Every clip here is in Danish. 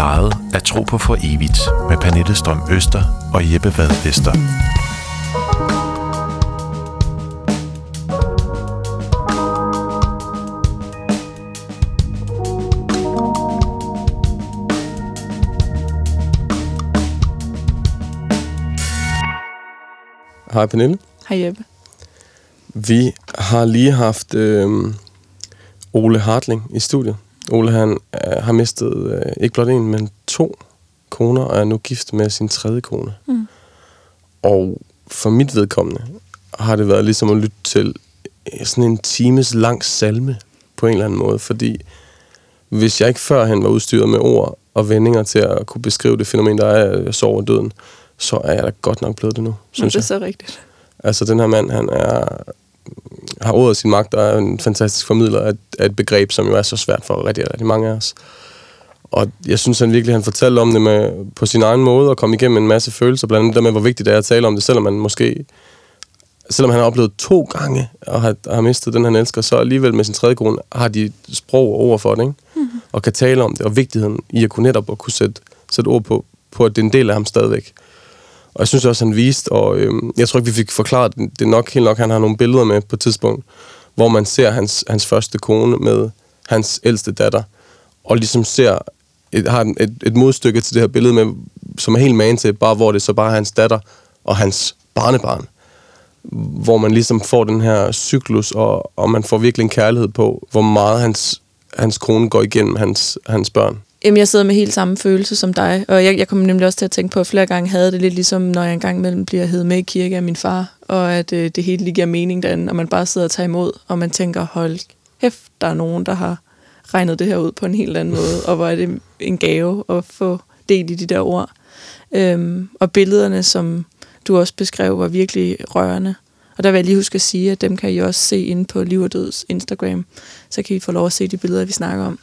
plejede at tro på for evigt med Pernille Strøm Øster og Jeppe Vad Vester. Hej Pernille. Hej Jeppe. Vi har lige haft øh, Ole Hartling i studiet. Ole han øh, har mistet øh, ikke blot en, men to koner, og er nu gift med sin tredje kone. Mm. Og for mit vedkommende har det været ligesom at lytte til øh, sådan en times lang salme på en eller anden måde, fordi hvis jeg ikke førhen var udstyret med ord og vendinger til at kunne beskrive det fænomen, der er, at jeg sover døden, så er jeg da godt nok blevet det nu, Men synes det er jeg. så rigtigt. Altså, den her mand, han er, har ordet sin magt og er en fantastisk formidler af, af et begreb, som jo er så svært for rigtig, rigtig mange af os. Og jeg synes han virkelig, han fortalte om det med, på sin egen måde og kom igennem en masse følelser, blandt andet der med, hvor vigtigt det er at tale om det, selvom man måske selvom han har oplevet to gange og har, har mistet den, han elsker, så alligevel med sin tredje kone har de sprog og ord for det, ikke? Mm-hmm. Og kan tale om det, og vigtigheden i at kunne netop at kunne sætte, sætte ord på, på, at det er en del af ham stadigvæk. Og jeg synes også, han viste, og øh, jeg tror ikke, vi fik forklaret det, det er nok helt nok, han har nogle billeder med på et tidspunkt, hvor man ser hans, hans første kone med hans ældste datter, og ligesom ser, et, har et, et modstykke til det her billede, med, som er helt man til, bare hvor det så bare er hans datter og hans barnebarn. Hvor man ligesom får den her cyklus, og, og man får virkelig en kærlighed på, hvor meget hans, hans kone går igennem hans, hans børn. Jamen, jeg sidder med helt samme følelse som dig, og jeg, jeg kommer nemlig også til at tænke på, at flere gange havde det lidt ligesom, når jeg engang imellem bliver hed med i kirke af min far, og at øh, det hele lige giver mening derinde, og man bare sidder og tager imod, og man tænker, hold kæft, der er nogen, der har regnet det her ud på en helt anden måde, og hvor er det en gave at få del i de der ord. Øhm, og billederne, som du også beskrev, var virkelig rørende. Og der vil jeg lige huske at sige, at dem kan I også se inde på Liv og Døds Instagram, så kan I få lov at se de billeder, vi snakker om.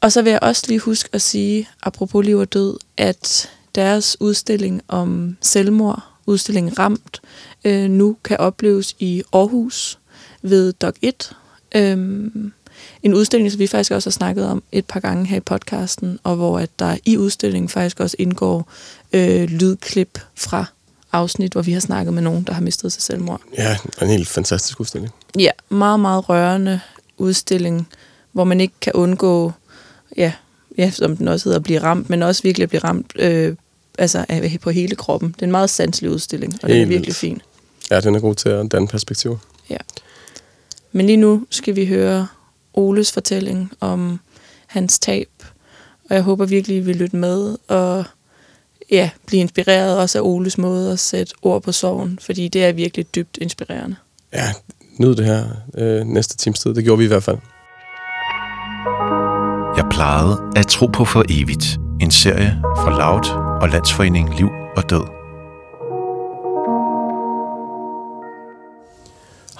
Og så vil jeg også lige huske at sige, apropos liv og død, at deres udstilling om selvmord, udstillingen Ramt, øh, nu kan opleves i Aarhus ved Dog 1. Øhm, en udstilling, som vi faktisk også har snakket om et par gange her i podcasten, og hvor at der i udstillingen faktisk også indgår øh, lydklip fra afsnit, hvor vi har snakket med nogen, der har mistet sig selvmord. Ja, en helt fantastisk udstilling. Ja, meget, meget rørende udstilling, hvor man ikke kan undgå, ja, ja som den også hedder, at blive ramt, men også virkelig at blive ramt øh, altså, af- på hele kroppen. Det er en meget sanselig udstilling, og den er Helt virkelig vildt. fin. Ja, den er god til at danne perspektiv. Ja. Men lige nu skal vi høre Oles fortælling om hans tab, og jeg håber virkelig, I vil lytte med og ja, blive inspireret også af Oles måde at sætte ord på sorgen, fordi det er virkelig dybt inspirerende. Ja, nyd det her øh, næste times tid. Det gjorde vi i hvert fald. Jeg plejede at tro på for evigt. En serie fra Loud og Landsforeningen Liv og Død.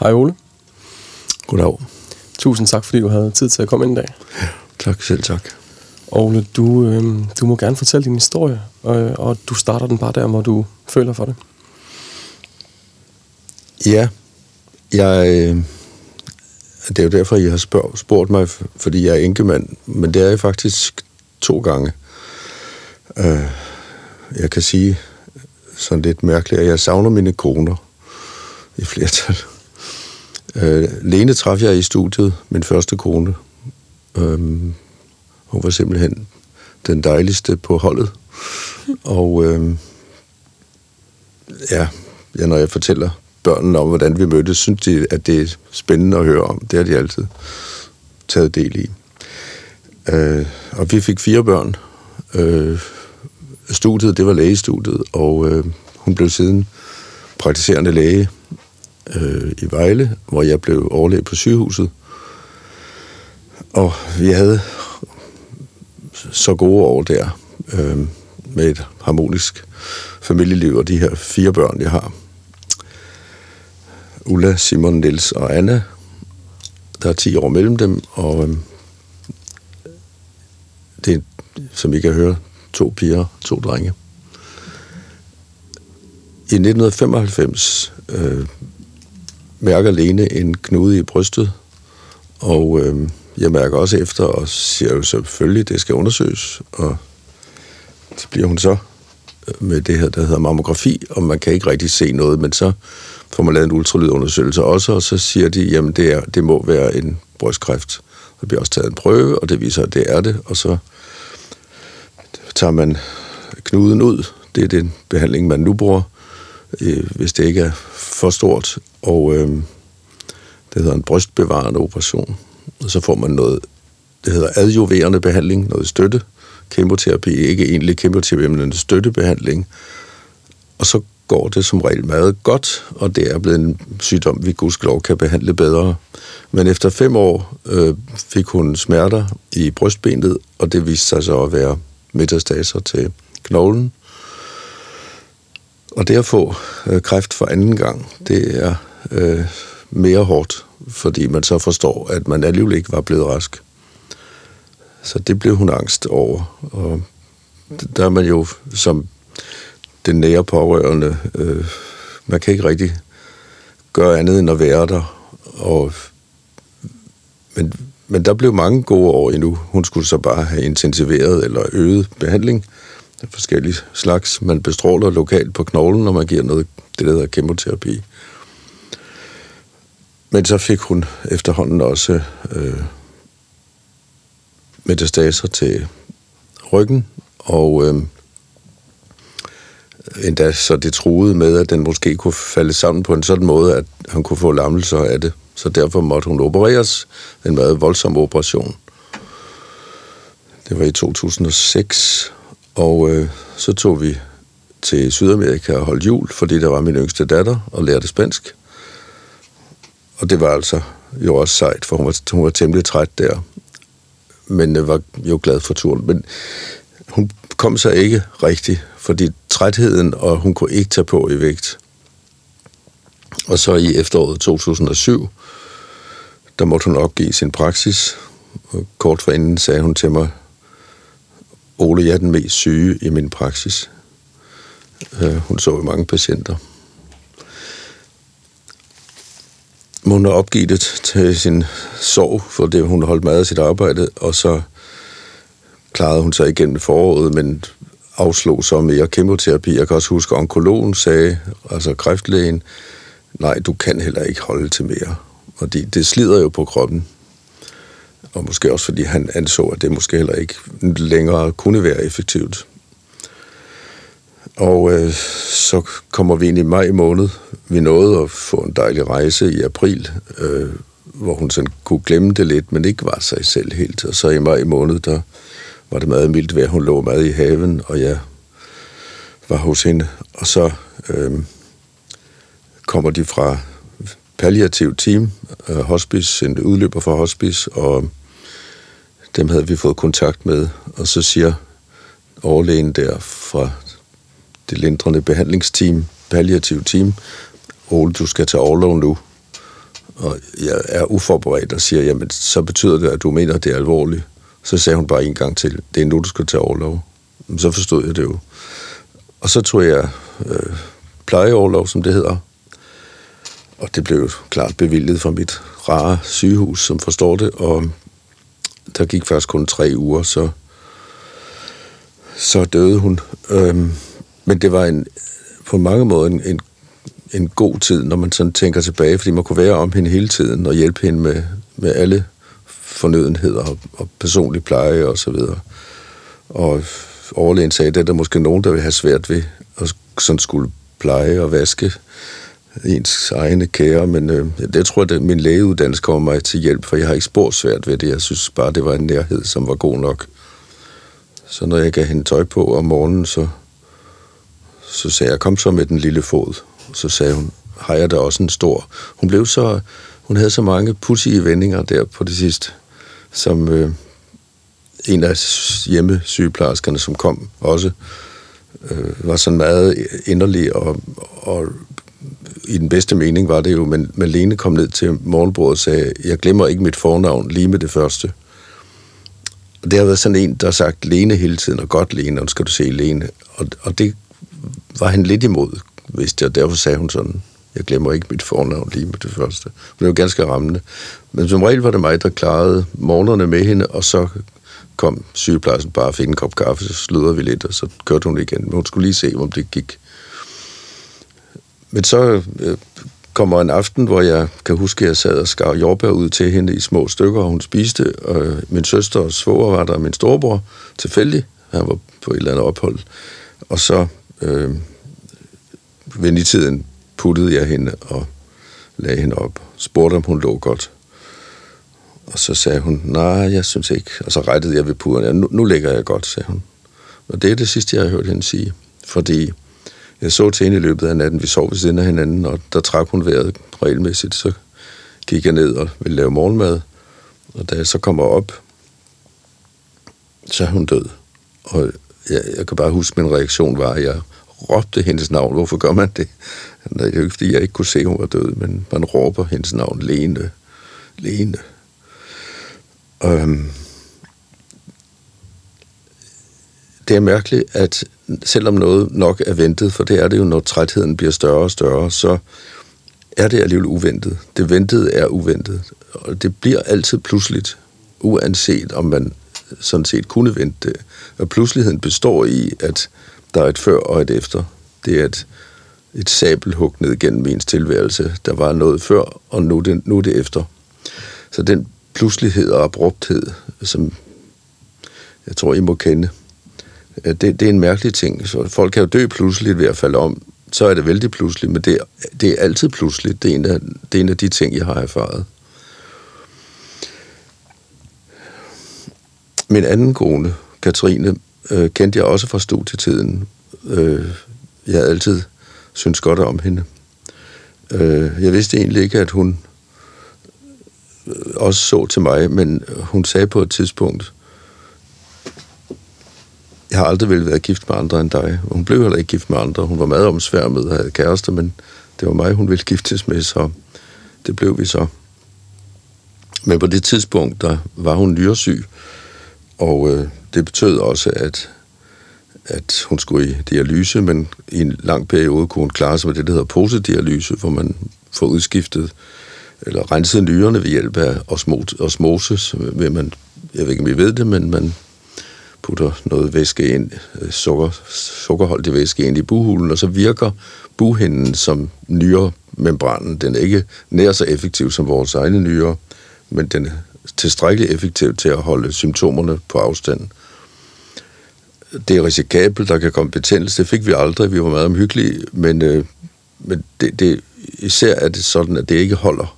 Hej Ole. Goddag. Tusind tak, fordi du havde tid til at komme ind i dag. Tak, selv tak. Ole, du, øh, du må gerne fortælle din historie, øh, og du starter den bare der, hvor du føler for det. Ja, jeg, øh, det er jo derfor, jeg har spørg, spurgt mig, fordi jeg er enkemand, men det er jeg faktisk to gange. Øh, jeg kan sige sådan lidt mærkeligt, at jeg savner mine koner i flertal. Øh, Lene traf jeg i studiet, min første kone. Øh, hun var simpelthen den dejligste på holdet. Og øh, ja, ja, når jeg fortæller børnene om, hvordan vi mødtes, synes de, at det er spændende at høre om. Det har de altid taget del i. Øh, og vi fik fire børn. Øh, studiet, det var lægestudiet, og øh, hun blev siden praktiserende læge øh, i Vejle, hvor jeg blev overlæge på sygehuset. Og vi havde så gode år der, øh, med et harmonisk familieliv og de her fire børn, jeg har. Ulla, Simon, Nils og Anna. Der er 10 år mellem dem, og øhm, det er, som I kan høre, to piger, to drenge. I 1995 øh, mærker Lene en knude i brystet, og øh, jeg mærker også efter og siger jo selvfølgelig, at det skal undersøges, og så bliver hun så med det her, der hedder mammografi, og man kan ikke rigtig se noget, men så får man lavet en ultralydundersøgelse også, og så siger de, jamen det, er, det må være en brystkræft. Der bliver også taget en prøve, og det viser, at det er det, og så tager man knuden ud. Det er den behandling, man nu bruger, øh, hvis det ikke er for stort, og øh, det hedder en brystbevarende operation. Og så får man noget, det hedder adjuverende behandling, noget støtte, kemoterapi, ikke egentlig kemoterapi, men en støttebehandling. Og så går det som regel meget godt, og det er blevet en sygdom, vi gudskelov kan behandle bedre. Men efter fem år øh, fik hun smerter i brystbenet, og det viste sig så at være metastaser til knoglen. Og det at få øh, kræft for anden gang, det er øh, mere hårdt, fordi man så forstår, at man alligevel ikke var blevet rask. Så det blev hun angst over. Og der er man jo som den nære pårørende, øh, man kan ikke rigtig gøre andet end at være der. Og, men, men der blev mange gode år endnu. Hun skulle så bare have intensiveret eller øget behandling af forskellige slags. Man bestråler lokalt på knoglen, når man giver noget, det der hedder kemoterapi. Men så fik hun efterhånden også øh, metastaser til ryggen, og øh, endda så det truede med, at den måske kunne falde sammen på en sådan måde, at han kunne få lammelser af det. Så derfor måtte hun opereres. En meget voldsom operation. Det var i 2006, og øh, så tog vi til Sydamerika og holdt jul, fordi der var min yngste datter og lærte spansk. Og det var altså jo også sejt, for hun var, hun var temmelig træt der. Men jeg var jo glad for turen. Men hun kom sig ikke rigtigt, fordi trætheden, og hun kunne ikke tage på i vægt. Og så i efteråret 2007, der måtte hun opgive sin praksis. Og kort forinden sagde hun til mig, Ole, jeg er den mest syge i min praksis. Øh, hun så jo mange patienter. Hun har opgivet det til sin sorg, for det hun holdt meget af sit arbejde, og så klarede hun sig igennem foråret, men afslog så mere kemoterapi. Jeg kan også huske, at onkologen sagde, altså kræftlægen, nej, du kan heller ikke holde til mere. Og det, det slider jo på kroppen. Og måske også, fordi han anså, at det måske heller ikke længere kunne være effektivt. Og øh, så kommer vi ind i maj måned. Vi nåede at få en dejlig rejse i april, øh, hvor hun sådan kunne glemme det lidt, men ikke var sig selv helt. Og så i maj måned, der var det meget mildt vejr. Hun lå meget i haven, og jeg var hos hende. Og så øh, kommer de fra palliativ team, øh, hospice, en udløber fra hospice, og dem havde vi fået kontakt med. Og så siger overlægen der fra det lindrende behandlingsteam, palliativ team, Ole, du skal tage overlov nu. Og jeg er uforberedt og siger, jamen, så betyder det, at du mener, at det er alvorligt. Så sagde hun bare en gang til, det er nu, du skal tage overlov. Så forstod jeg det jo. Og så tog jeg øh, plejeoverlov, som det hedder. Og det blev klart bevilget fra mit rare sygehus, som forstår det. Og der gik først kun tre uger, så, så døde hun. Øhm, men det var en, på mange måder en, en, en god tid, når man sådan tænker tilbage, fordi man kunne være om hende hele tiden og hjælpe hende med, med alle fornødenheder og, og personlig pleje og så videre. Og overlægen sagde, at det er der måske nogen, der vil have svært ved at sådan skulle pleje og vaske ens egne kære, men øh, det tror jeg, at min lægeuddannelse kommer mig til hjælp, for jeg har ikke spor svært ved det. Jeg synes bare, det var en nærhed, som var god nok. Så når jeg gav hende tøj på om morgenen, så, så sagde jeg, kom så med den lille fod. Så sagde hun, har jeg da også en stor. Hun blev så, hun havde så mange pudsige vendinger der på det sidste, som øh, en af hjemmesygeplejerskerne, som kom også, øh, var sådan meget inderlig og, og i den bedste mening var det jo, men, men Lene kom ned til morgenbordet og sagde, jeg glemmer ikke mit fornavn lige med det første. Og det har været sådan en, der har sagt Lene hele tiden, og godt Lene, og skal du se Lene. Og, og det var han lidt imod, hvis det, og derfor sagde hun sådan, jeg glemmer ikke mit fornavn lige med det første. Men det var ganske rammende. Men som regel var det mig, der klarede morgenerne med hende, og så kom sygeplejersken bare og fik en kop kaffe, så sludrede vi lidt, og så kørte hun igen. Men hun skulle lige se, om det gik. Men så øh, kommer en aften, hvor jeg kan huske, at jeg sad og skar jordbær ud til hende i små stykker, og hun spiste. Og min søster og svoger var der, og min storebror tilfældig. Han var på et eller andet ophold. Og så øh, ved i tiden puttede jeg hende og lagde hende op. Spurgte, om hun lå godt. Og så sagde hun, nej, jeg synes ikke. Og så rettede jeg ved puderne. Ja, nu, nu ligger jeg godt, sagde hun. Og det er det sidste, jeg har hørt hende sige. Fordi jeg så til hende i løbet af natten, vi sov ved siden af hinanden, og der trak hun vejret regelmæssigt. Så gik jeg ned og ville lave morgenmad. Og da jeg så kommer op, så er hun død. Og jeg, jeg kan bare huske, min reaktion var, at jeg råbte hendes navn. Hvorfor gør man det? Det er jo ikke, fordi jeg ikke kunne se, at hun var død, men man råber hendes navn. Lene. Lene. Øhm, det er mærkeligt, at selvom noget nok er ventet, for det er det jo, når trætheden bliver større og større, så er det alligevel uventet. Det ventede er uventet, og det bliver altid pludseligt, uanset om man sådan set kunne vente det. Og pludseligheden består i, at der er et før og et efter. Det er et, et sabelhug ned gennem ens tilværelse. Der var noget før, og nu er det, nu er det efter. Så den pludselighed og abrupthed, som jeg tror, I må kende, øh, det, det er en mærkelig ting. Så folk kan jo dø pludseligt ved at falde om. Så er det vældig pludseligt, men det, det er altid pludseligt. Det er, en af, det er en af de ting, jeg har erfaret. Min anden kone, Katrine, øh, kendte jeg også fra studietiden. Øh, jeg havde altid syntes godt om hende. Øh, jeg vidste egentlig ikke, at hun øh, også så til mig, men hun sagde på et tidspunkt, jeg har aldrig vel været gift med andre end dig. Hun blev heller ikke gift med andre. Hun var meget omsværmet og havde kærester, men det var mig, hun ville giftes med, så det blev vi så. Men på det tidspunkt, der var hun nyresyg, og øh, det betød også, at, at hun skulle i dialyse, men i en lang periode kunne hun klare sig med det, der hedder posedialyse, hvor man får udskiftet eller renset nyrerne ved hjælp af osmose, ved man, jeg ved ikke, om I ved det, men man putter noget væske ind, øh, sukker, sukkerholdig væske ind i buhulen, og så virker buhinden som nyremembranen. Den er ikke nær så effektiv som vores egne nyre, men den er tilstrækkeligt effektiv til at holde symptomerne på afstand. Det er risikabelt, der kan komme betændelse. Det fik vi aldrig, vi var meget omhyggelige, men, øh, men det, det, især er det sådan, at det ikke holder.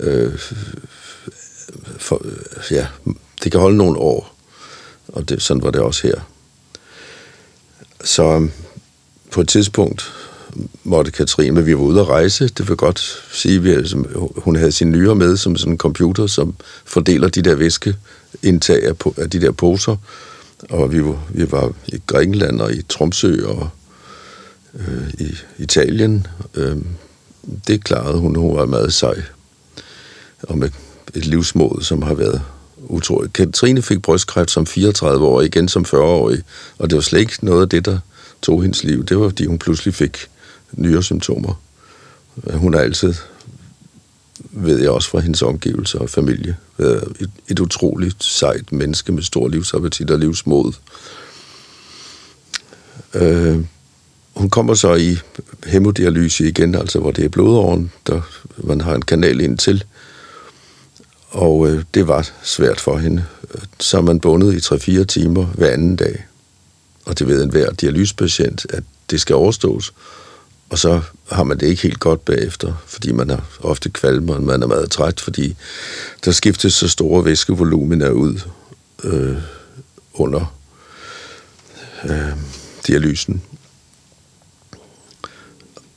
Øh, for, ja, det kan holde nogle år og det, sådan var det også her. Så øhm, på et tidspunkt måtte Katrine, vi var ude at rejse, det vil godt sige, at hun havde sin nyere med som sådan en computer, som fordeler de der væskeindtag af de der poser, og vi var, vi var i Grækenland og i Tromsø og øh, i Italien. Øh, det klarede hun, hun var meget sej, og med et livsmod, som har været utroligt. Katrine fik brystkræft som 34 år, igen som 40-årig, og det var slet ikke noget af det, der tog hendes liv. Det var, fordi hun pludselig fik nyere symptomer. Hun har altid, ved jeg også fra hendes omgivelser og familie, et, et utroligt sejt menneske med stor livsappetit og livsmod. Øh, hun kommer så i hemodialyse igen, altså hvor det er blodåren, der man har en kanal ind til. Og øh, det var svært for hende. Så er man bundet i 3-4 timer hver anden dag. Og det ved enhver dialysepatient, at det skal overstås. Og så har man det ikke helt godt bagefter, fordi man har ofte kvalmer, og man er meget træt, fordi der skiftes så store væskevoluminer ud øh, under øh, dialysen.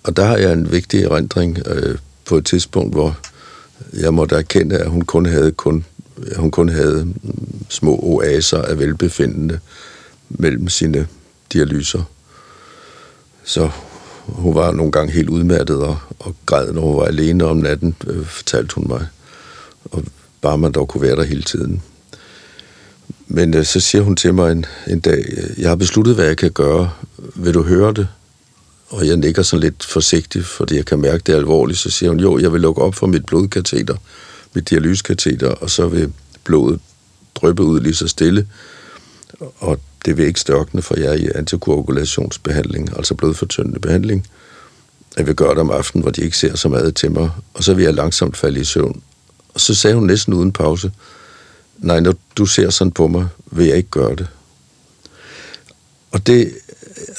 Og der har jeg en vigtig erindring øh, på et tidspunkt, hvor jeg måtte erkende, at hun kun havde kun hun kun havde små oaser af velbefindende mellem sine dialyser. Så hun var nogle gange helt udmattet og, og græd, når hun var alene om natten, øh, fortalte hun mig. Og bare man dog kunne være der hele tiden. Men øh, så siger hun til mig en, en dag, øh, jeg har besluttet, hvad jeg kan gøre. Vil du høre det? Og jeg nikker sådan lidt forsigtigt, fordi jeg kan mærke, det er alvorligt. Så siger hun, jo, jeg vil lukke op for mit blodkateter, mit dialysekateter, og så vil blodet drøbe ud lige så stille, og det vil ikke størkne for jer i antikoagulationsbehandling, altså blodfortyndende behandling. Jeg vil gøre det om aftenen, hvor de ikke ser så meget til mig, og så vil jeg langsomt falde i søvn. Og så sagde hun næsten uden pause, nej, når du ser sådan på mig, vil jeg ikke gøre det. Og det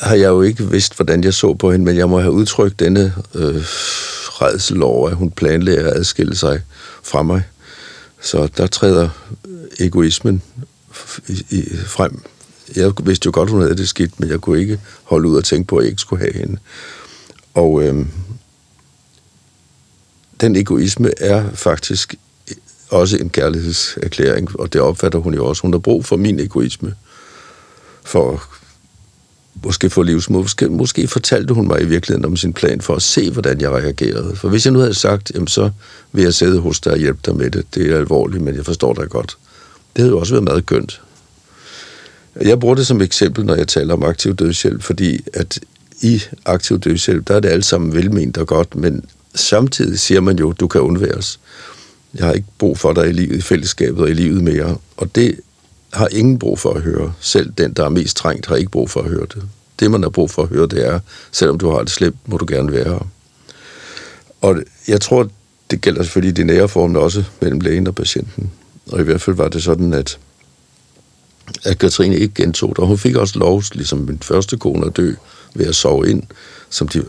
har jeg jo ikke vidst, hvordan jeg så på hende, men jeg må have udtrykt denne øh, redsel over, at hun planlægger at adskille sig fra mig. Så der træder egoismen i, i, frem. Jeg vidste jo godt, hun havde det skidt, men jeg kunne ikke holde ud og tænke på, at jeg ikke skulle have hende. Og øh, den egoisme er faktisk også en kærlighedserklæring, og det opfatter hun jo også. Hun har brug for min egoisme, for måske få livsmod. Måske, måske fortalte hun mig i virkeligheden om sin plan for at se, hvordan jeg reagerede. For hvis jeg nu havde sagt, jamen så vil jeg sidde hos dig og hjælpe dig med det. Det er alvorligt, men jeg forstår dig godt. Det havde jo også været meget gønt. Jeg bruger det som eksempel, når jeg taler om aktiv dødshjælp, fordi at i aktiv dødshjælp, der er det alt sammen velment og godt, men samtidig siger man jo, du kan undværes. Jeg har ikke brug for dig i livet, i fællesskabet og i livet mere. Og det har ingen brug for at høre. Selv den, der er mest trængt, har ikke brug for at høre det. Det, man har brug for at høre, det er, selvom du har det slemt, må du gerne være her. Og jeg tror, det gælder selvfølgelig de nære former også mellem lægen og patienten. Og i hvert fald var det sådan, at, at Katrine ikke gentog det. Og hun fik også lov, ligesom min første kone, at dø ved at sove ind, som de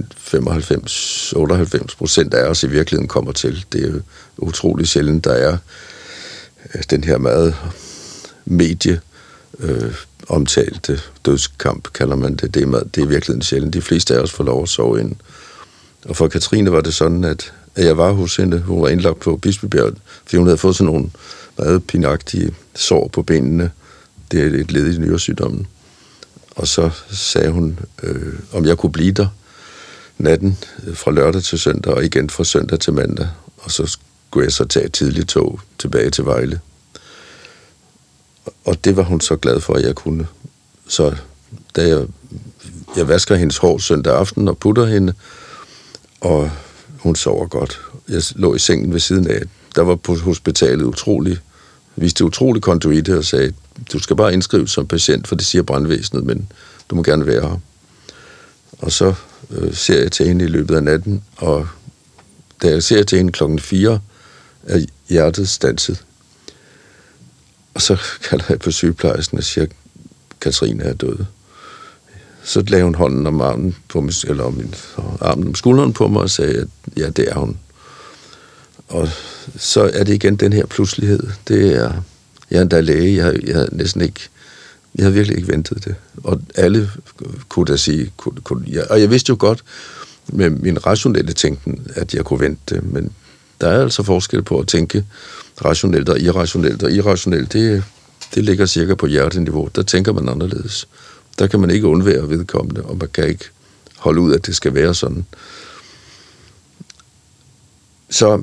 95-98 procent af os i virkeligheden kommer til. Det er utrolig sjældent, der er øh, den her meget medie øh, omtalte dødskamp, kalder man det. Det er, meget, det er virkelig sjældent. De fleste af os får lov at sove ind. Og for Katrine var det sådan, at, at jeg var hos hende. Hun var indlagt på Bispebjerg, fordi hun havde fået sådan nogle meget pinagtige sår på benene. Det er et led i nyresygdommen. Og så sagde hun, øh, om jeg kunne blive der natten øh, fra lørdag til søndag, og igen fra søndag til mandag. Og så skulle jeg så tage et tidligt tog tilbage til Vejle. Og det var hun så glad for, at jeg kunne. Så da jeg, jeg vasker hendes hår søndag aften og putter hende, og hun sover godt. Jeg lå i sengen ved siden af. Der var på hospitalet utrolig, viste utrolig konduite og sagde, du skal bare indskrives som patient, for det siger brandvæsenet, men du må gerne være her. Og så øh, ser jeg til hende i løbet af natten, og da jeg ser til hende klokken 4, er hjertet stanset. Og så kalder jeg på sygeplejersken og siger, Katrine er død. Så lagde hun hånden om armen, på mig, eller om min, armen om skulderen på mig og sagde, at ja, det er hun. Og så er det igen den her pludselighed. Det er, jeg er endda læge, jeg, jeg næsten ikke, jeg havde virkelig ikke ventet det. Og alle kunne da sige, kunne, kunne, ja, og jeg vidste jo godt med min rationelle tænken, at jeg kunne vente det, men der er altså forskel på at tænke rationelt og irrationelt, og irrationelt, det, det ligger cirka på hjerteniveau. Der tænker man anderledes. Der kan man ikke undvære vedkommende, og man kan ikke holde ud, at det skal være sådan. Så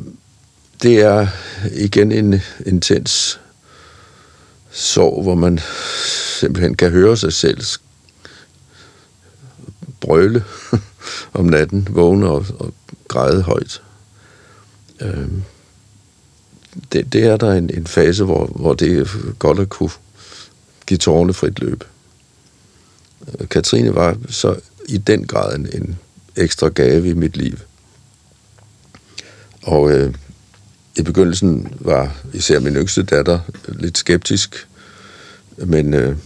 det er igen en intens sorg, hvor man simpelthen kan høre sig selv brøle om natten, vågne og, og græde højt. Øh, det, det er der en, en fase, hvor, hvor det er godt at kunne give tårne frit løb. Øh, Katrine var så i den grad en, en ekstra gave i mit liv. Og øh, i begyndelsen var især min yngste datter lidt skeptisk, men øh,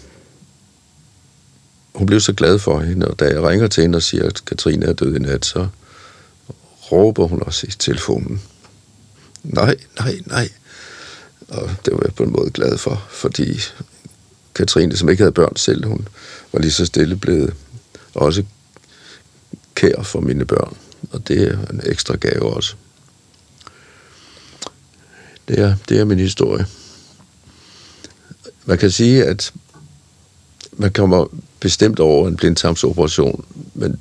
hun blev så glad for hende, og da jeg ringer til hende og siger, at Katrine er død i nat, så råber hun også i telefonen. Nej, nej, nej. Og det var jeg på en måde glad for, fordi Katrine, som ikke havde børn selv, hun var lige så stille blevet også kær for mine børn. Og det er en ekstra gave også. Det er, det er min historie. Man kan sige, at man kommer bestemt over en blindtarmsoperation, men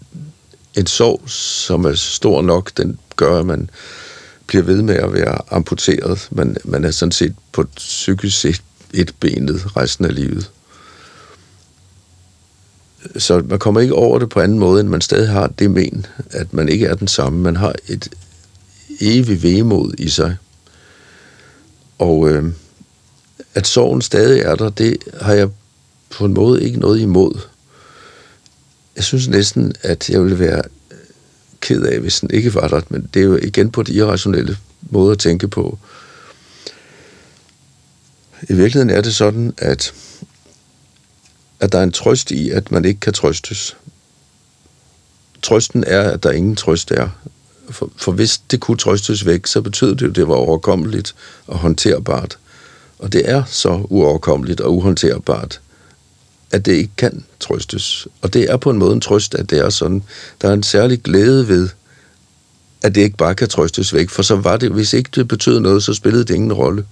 en sorg, som er stor nok, den gør, at man bliver ved med at være amputeret. Man, man er sådan set på psykisk set et benet resten af livet. Så man kommer ikke over det på anden måde, end man stadig har det men, at man ikke er den samme. Man har et evigt vemod i sig. Og øh, at sorgen stadig er der, det har jeg på en måde ikke noget imod. Jeg synes næsten, at jeg ville være øh, ked af, hvis den ikke var der, men det er jo igen på det irrationelle måde at tænke på. I virkeligheden er det sådan, at, at der er en trøst i, at man ikke kan trøstes. Trøsten er, at der ingen trøst er. For, for hvis det kunne trøstes væk, så betød det jo, at det var overkommeligt og håndterbart. Og det er så uoverkommeligt og uhåndterbart, at det ikke kan trøstes. Og det er på en måde en trøst, at det er sådan. Der er en særlig glæde ved, at det ikke bare kan trøstes væk, for så var det, hvis ikke det betød noget, så spillede det ingen rolle.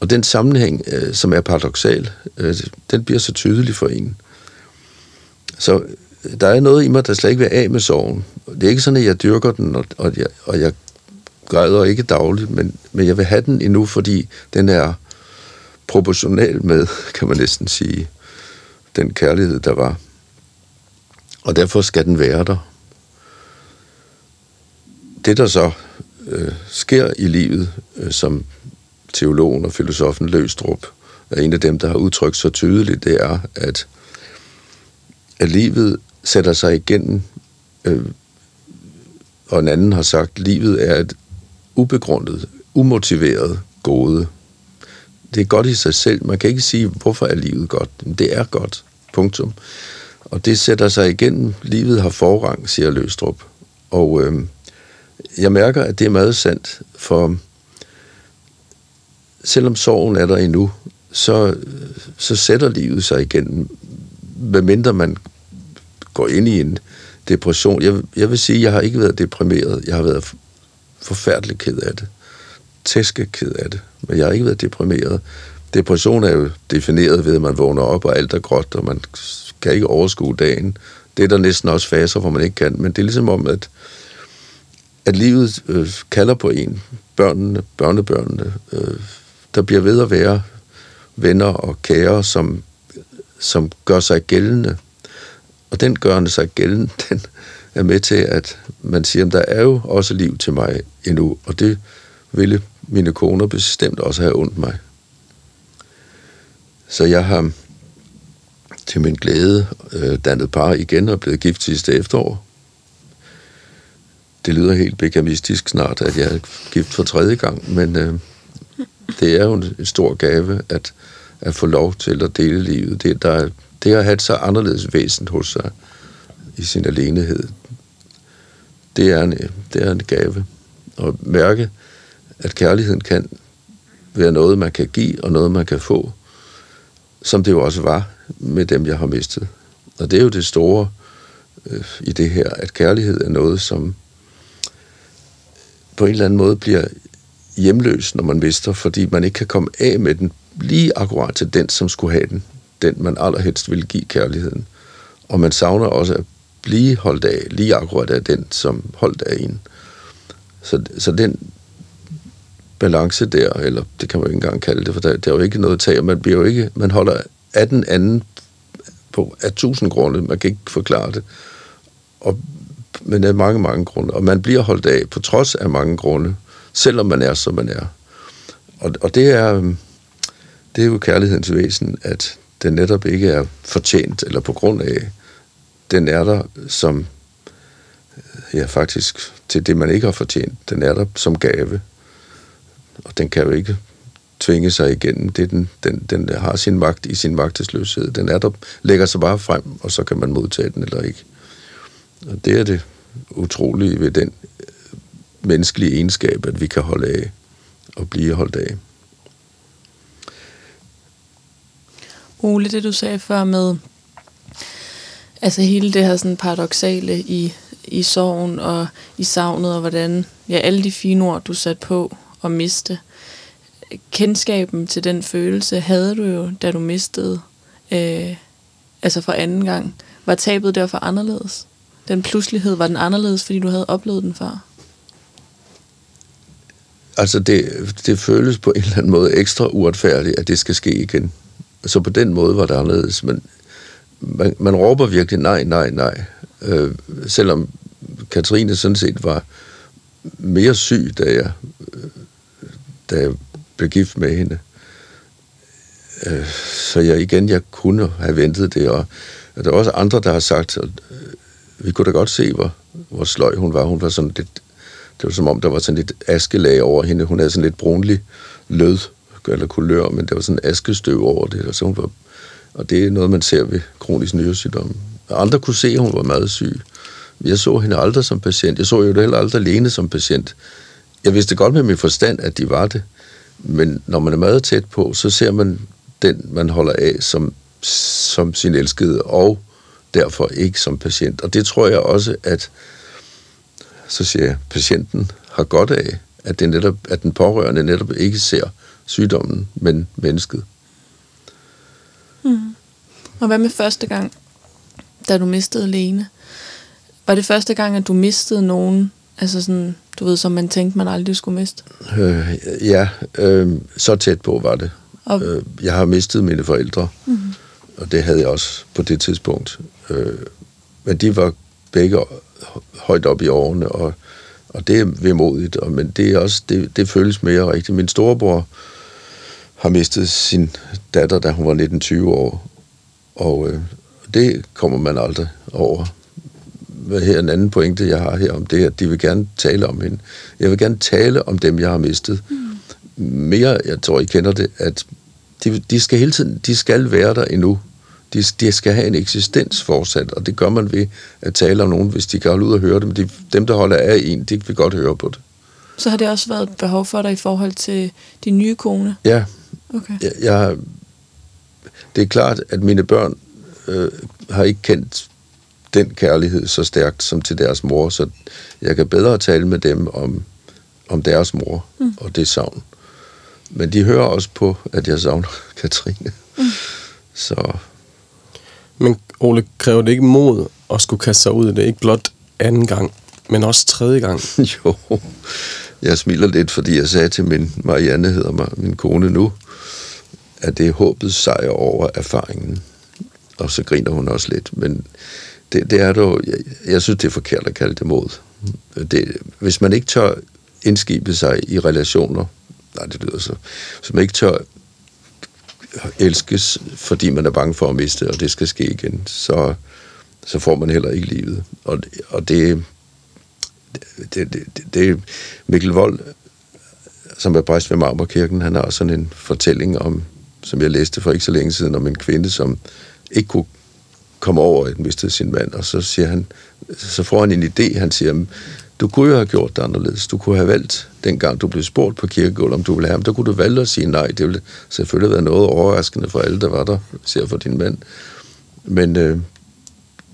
Og den sammenhæng, øh, som er paradoxal, øh, den bliver så tydelig for en. Så der er noget i mig, der slet ikke vil af med sorgen. Det er ikke sådan, at jeg dyrker den, og, og, jeg, og jeg græder ikke dagligt, men, men jeg vil have den endnu, fordi den er proportional med, kan man næsten sige, den kærlighed, der var. Og derfor skal den være der. Det, der så øh, sker i livet, øh, som teologen og filosofen Løstrup er en af dem, der har udtrykt så tydeligt, det er, at, at livet sætter sig igennem, øh, og en anden har sagt, livet er et ubegrundet, umotiveret gode. Det er godt i sig selv. Man kan ikke sige, hvorfor er livet godt. Det er godt. Punktum. Og det sætter sig igennem. Livet har forrang, siger Løstrup. Og øh, jeg mærker, at det er meget sandt, for selvom sorgen er der endnu, så, så sætter livet sig igen, medmindre man går ind i en depression. Jeg, jeg vil sige, at jeg har ikke været deprimeret. Jeg har været forfærdelig ked af det. Tæske ked af det. Men jeg har ikke været deprimeret. Depression er jo defineret ved, at man vågner op, og alt er gråt, og man kan ikke overskue dagen. Det er der næsten også faser, hvor man ikke kan. Men det er ligesom om, at, at livet øh, kalder på en. Børnene, børnebørnene, øh, der bliver ved at være venner og kære, som, som gør sig gældende. Og den gørende sig gældende, den er med til, at man siger, at der er jo også liv til mig endnu, og det ville mine koner bestemt også have ondt mig. Så jeg har til min glæde øh, dannet par igen og blevet gift sidste efterår. Det lyder helt begamistisk snart, at jeg er gift for tredje gang, men øh, det er jo en stor gave at, at få lov til at dele livet. Det, der, det at have et så anderledes væsen hos sig i sin alenehed. Det er en, det er en gave. At mærke, at kærligheden kan være noget, man kan give, og noget, man kan få, som det jo også var med dem, jeg har mistet. Og det er jo det store øh, i det her, at kærlighed er noget, som på en eller anden måde bliver hjemløs, når man mister, fordi man ikke kan komme af med den lige akkurat til den, som skulle have den. Den, man allerhelst vil give kærligheden. Og man savner også at blive holdt af, lige akkurat af den, som holdt af en. Så, så den balance der, eller det kan man ikke engang kalde det, for der, der er jo ikke noget tag, man bliver jo ikke, man holder af den anden på af tusind grunde, man kan ikke forklare det, og, men af mange, mange grunde, og man bliver holdt af på trods af mange grunde, selvom man er, som man er. Og, og det er øhm, det er jo kærlighedens væsen, at den netop ikke er fortjent eller på grund af. Den er der som, ja faktisk, til det man ikke har fortjent. Den er der som gave. Og den kan jo ikke tvinge sig igennem. Det, den, den, den har sin magt i sin magtesløshed. Den er der, lægger sig bare frem, og så kan man modtage den eller ikke. Og det er det utrolige ved den menneskelige egenskab, at vi kan holde af og blive holdt af. Ole, det du sagde før med, altså hele det her sådan paradoxale i, i sorgen og i savnet, og hvordan, ja, alle de fine ord, du satte på og miste. Kendskaben til den følelse havde du jo, da du mistede, øh, altså for anden gang. Var tabet derfor anderledes? Den pludselighed, var den anderledes, fordi du havde oplevet den før? Altså, det, det føles på en eller anden måde ekstra uretfærdigt, at det skal ske igen. Så på den måde var det anderledes. Men man, man råber virkelig nej, nej, nej. Øh, selvom Katrine sådan set var mere syg, da jeg, da jeg blev gift med hende, øh, så jeg igen, jeg kunne have ventet det, og der er også andre, der har sagt, at øh, vi kunne da godt se, hvor, hvor sløj hun var. Hun var sådan lidt, det var som om, der var sådan lidt askelag over hende. Hun havde sådan lidt brunlig lød, eller kulør, men der var sådan askestøv over det. Og, så hun var, og det er noget, man ser ved kronisk nyresygdom. Andre kunne se, at hun var meget syg. Jeg så hende aldrig som patient. Jeg så jo det heller aldrig alene som patient. Jeg vidste godt med min forstand, at de var det. Men når man er meget tæt på, så ser man den, man holder af som, som sin elskede, og derfor ikke som patient. Og det tror jeg også, at så siger jeg, patienten har godt af, at, det netop, at den pårørende netop ikke ser sygdommen, men mennesket. Mm. Og hvad med første gang, da du mistede Lene? Var det første gang, at du mistede nogen, altså sådan, du ved, som man tænkte, man aldrig skulle miste? Øh, ja, øh, så tæt på var det. Og- Øh, jeg har mistet mine forældre, Mm. og det havde jeg også på det tidspunkt. Øh, men de var begge højt op i årene, og, og det er vemodigt, og, men det, er også, det, det føles mere rigtigt. Min storebror har mistet sin datter, da hun var 19-20 år, og øh, det kommer man aldrig over. Hvad her er en anden pointe, jeg har her om det, at de vil gerne tale om hende. Jeg vil gerne tale om dem, jeg har mistet. Mm. Mere, jeg tror, I kender det, at de, de skal hele tiden, de skal være der endnu. De, de skal have en eksistens fortsat, og det gør man ved at tale om nogen, hvis de kan holde ud og høre dem. De, dem, der holder af en, de vil godt høre på det. Så har det også været et behov for dig i forhold til din nye kone? Ja, Okay. jeg, jeg, det er klart, at mine børn øh, har ikke kendt den kærlighed så stærkt som til deres mor, så jeg kan bedre tale med dem om, om deres mor mm. og det savn. Men de hører også på, at jeg savner Katrine. Mm. Så Men Ole, kræver det ikke mod at skulle kaste sig ud i det? Ikke blot anden gang, men også tredje gang. jo, jeg smiler lidt, fordi jeg sagde til min, Marianne hedder mig, min kone nu, at det er håbets sejr over erfaringen. Og så griner hun også lidt, men det, det er dog, jeg, jeg synes, det er forkert at kalde det mod. Det, hvis man ikke tør indskibe sig i relationer, nej, det lyder så, hvis man ikke tør elskes, fordi man er bange for at miste, og det skal ske igen, så, så får man heller ikke livet. Og, og det, det, det, det, det Mikkel Vold, som er præst ved Marmorkirken, han har sådan en fortælling om, som jeg læste for ikke så længe siden, om en kvinde, som ikke kunne komme over at mistede sin mand, og så siger han, så får han en idé, han siger, du kunne jo have gjort det anderledes. Du kunne have valgt, dengang du blev spurgt på kirkegulvet, om du ville have ham, der kunne du valgt at sige nej. Det ville selvfølgelig være noget overraskende for alle, der var der, siger for din mand. Men øh,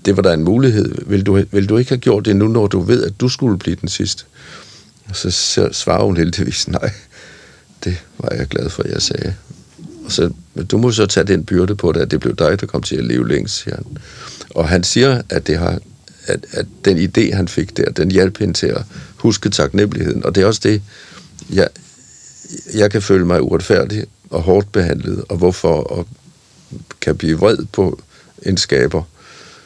det var der en mulighed. Vil du, vil du ikke have gjort det nu, når du ved, at du skulle blive den sidste? Og så, så svarer hun heldigvis nej. Det var jeg glad for, at jeg sagde. Og så, du må så tage den byrde på det, at det blev dig, der kom til at leve længst, siger han. Og han siger, at, det har, at, at den idé, han fik der, den hjalp hende til at huske taknemmeligheden. Og det er også det, jeg, jeg kan føle mig uretfærdig og hårdt behandlet, og hvorfor og kan blive vred på en skaber.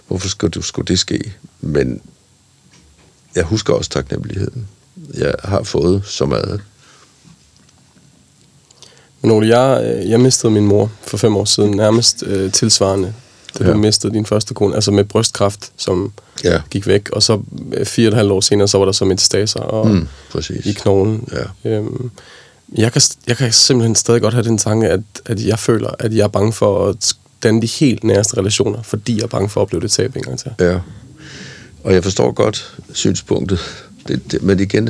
Hvorfor skulle, du, skulle det ske? Men jeg husker også taknemmeligheden. Jeg har fået så meget. Men Ole, jeg, øh, jeg mistede min mor for fem år siden, nærmest øh, tilsvarende, da Ja. du mistede din første kone, altså med brystkræft, som Ja, gik væk, og så øh, fire og et halvt år senere, så var der så metastaser og, mm, præcis. i knoglen. Ja. Øhm, jeg, kan, jeg kan simpelthen stadig godt have den tanke, at, at jeg føler, at jeg er bange for at danne de helt nærmeste relationer, fordi jeg er bange for at opleve det tab en gang til. Ja. Og jeg forstår godt synspunktet. Det, det, men igen,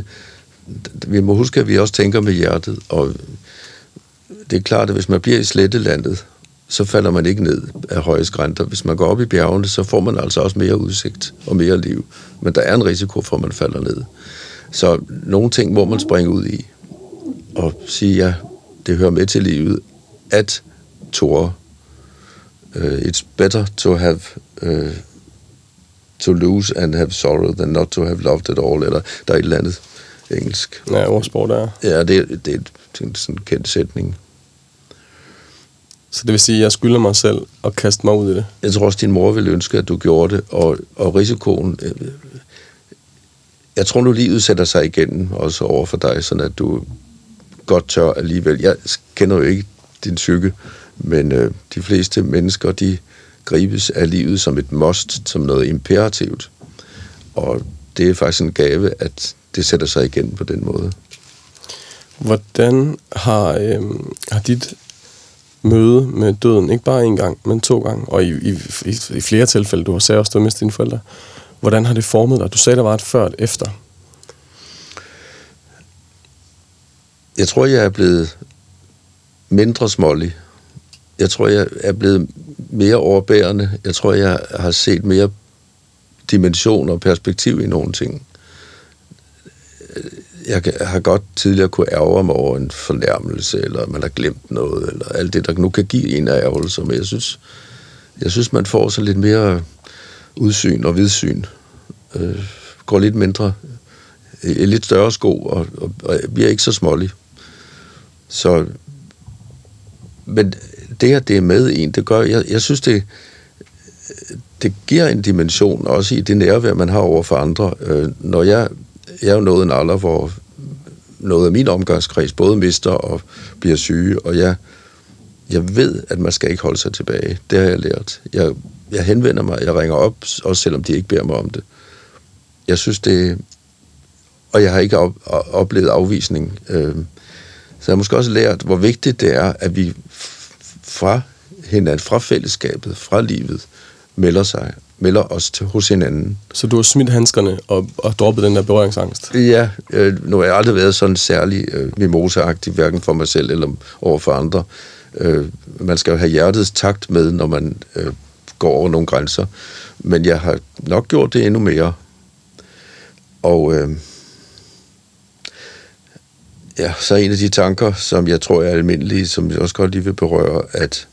vi må huske, at vi også tænker med hjertet. Og det er klart, at hvis man bliver i slettelandet, så falder man ikke ned af høje skrænter. Hvis man går op i bjergene, så får man altså også mere udsigt og mere liv. Men der er en risiko for, at man falder ned. Så nogle ting må man springe ud i. Og sige, ja, det hører med til livet, at tåre. Uh, øh, it's better to have uh, to lose and have sorrow than not to have loved at all, eller der er et eller andet engelsk. Ja, ordsprog der. Ja, det, er- det er et- det en sådan kendt sætning. Så det vil sige, at jeg skylder mig selv at kaste mig ud i det. Jeg tror også, din mor ville ønske, at du gjorde det, og, og risikoen... øh, Jeg tror nu, livet sætter sig igennem også over for dig, sådan at du godt tør alligevel. Jeg kender jo ikke din psyke, Men øh, de fleste mennesker, de gribes af livet som et must, som noget imperativt. Og det er faktisk en gave, at det sætter sig igen på den måde. Hvordan har, øh, har dit møde med døden, ikke bare en gang, men to gange, og i, i, i, i flere tilfælde, du har sagt også, du har mistet dine forældre, hvordan har det formet dig? Du sagde, der var et før og et efter. Jeg tror, jeg er blevet mindre smålig. Jeg tror, jeg er blevet mere overbærende. Jeg tror, jeg har set mere dimension og perspektiv i nogle ting. Jeg har godt tidligere kunne ærge mig over en fornærmelse, eller man har glemt noget, eller alt det, der nu kan give en af ærgelser. Men jeg synes, jeg synes, man får så lidt mere udsyn og vidsyn. Øh, går lidt mindre, i lidt større sko, og, og, og bliver ikke så smålig. Så, men det, at det er med en, det gør, jeg, jeg synes, det, det giver en dimension, også i det nærvær, man har over for andre. Øh, når jeg, jeg er jo nået en alder, hvor noget af min omgangskreds både mister og bliver syge, og jeg, jeg ved, at man skal ikke holde sig tilbage. Det har jeg lært. Jeg, jeg henvender mig, jeg ringer op, også selvom de ikke beder mig om det. Jeg synes, det... Og jeg har ikke op, oplevet afvisning. Øh, så jeg har måske også lært, hvor vigtigt det er, at vi fra hinanden, fra fællesskabet, fra livet, melder sig, melder os til hos hinanden. Så du har smidt handskerne og, og droppet den der berøringsangst? Ja, øh, nu har jeg aldrig været sådan særlig øh, mimoseagtig, hverken for mig selv eller over for andre. Øh, man skal jo have hjertets takt med, når man øh, går over nogle grænser. Men jeg har nok gjort det endnu mere. Og øh, ja, så en af de tanker, som jeg tror er almindelige, som jeg også godt lige vil berøre, at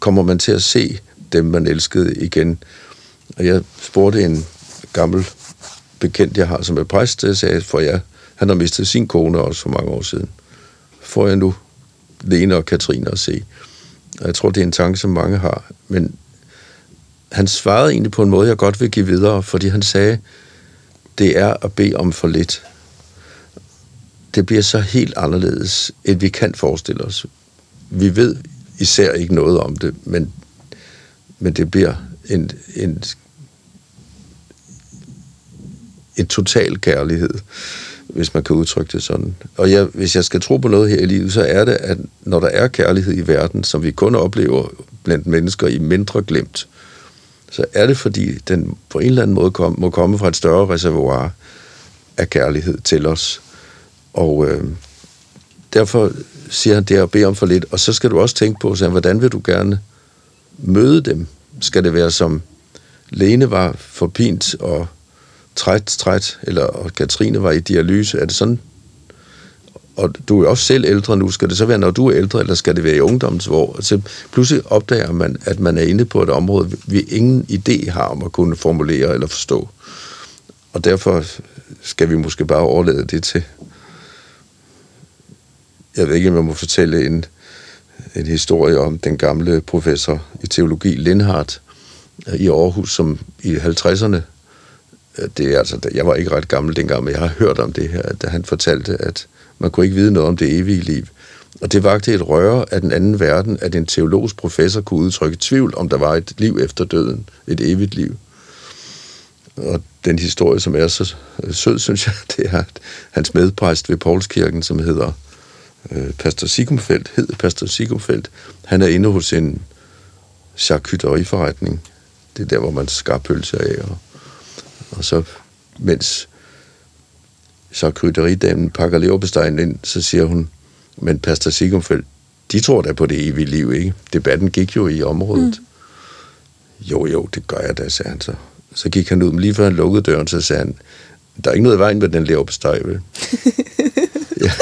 kommer man til at se dem, man elskede igen. Og jeg spurgte en gammel bekendt, jeg har, som er præst, der sagde, for jeg, han har mistet sin kone også for mange år siden. Får jeg nu Lene og Katrine at se? Og jeg tror, det er en tanke, som mange har. Men han svarede egentlig på en måde, jeg godt vil give videre, fordi han sagde, det er at bede om for lidt. Det bliver så helt anderledes, end vi kan forestille os. Vi ved især ikke noget om det, men, men det bliver en, en, en total kærlighed, hvis man kan udtrykke det sådan. Og jeg, hvis jeg skal tro på noget her i livet, så er det, at når der er kærlighed i verden, som vi kun oplever blandt mennesker i mindre glemt, så er det, fordi den på en eller anden måde kom, må komme fra et større reservoir af kærlighed til os. Og øh, derfor siger han det at bede om for lidt. Og så skal du også tænke på, så, hvordan vil du gerne møde dem? Skal det være som Lene var forpint og træt, træt, eller og Katrine var i dialyse? Er det sådan? Og du er også selv ældre nu. Skal det så være, når du er ældre, eller skal det være i ungdommens år? Så pludselig opdager man, at man er inde på et område, vi ingen idé har om at kunne formulere eller forstå. Og derfor skal vi måske bare overlade det til jeg ved ikke, om jeg må fortælle en, en historie om den gamle professor i teologi, Lindhardt, øh, i Aarhus, som i 50'erne, øh, det er altså, jeg var ikke ret gammel dengang, men jeg har hørt om det her, da han fortalte, at man kunne ikke vide noget om det evige liv. Og det vagte et røre af den anden verden, at en teologisk professor kunne udtrykke tvivl, om der var et liv efter døden, et evigt liv. Og den historie, som er så øh, sød, synes jeg, det er hans medpræst ved Paulskirken, som hedder øh, Pastor Sigumfeldt, hed Pastor Sigumfeldt, han er inde hos en charcuterieforretning. Det er der, hvor man skar pølser af. Og, og så, mens charcuteriedamen pakker leverpostegen ind, så siger hun, men Pastor Sigumfeldt, de tror da på det evige liv, ikke? Debatten gik jo i området. Mm. Jo, jo, det gør jeg da, sagde han så. Så gik han ud, men lige før han lukkede døren, så sagde han, der er ikke noget i vejen med den leverpostej, vel? ja,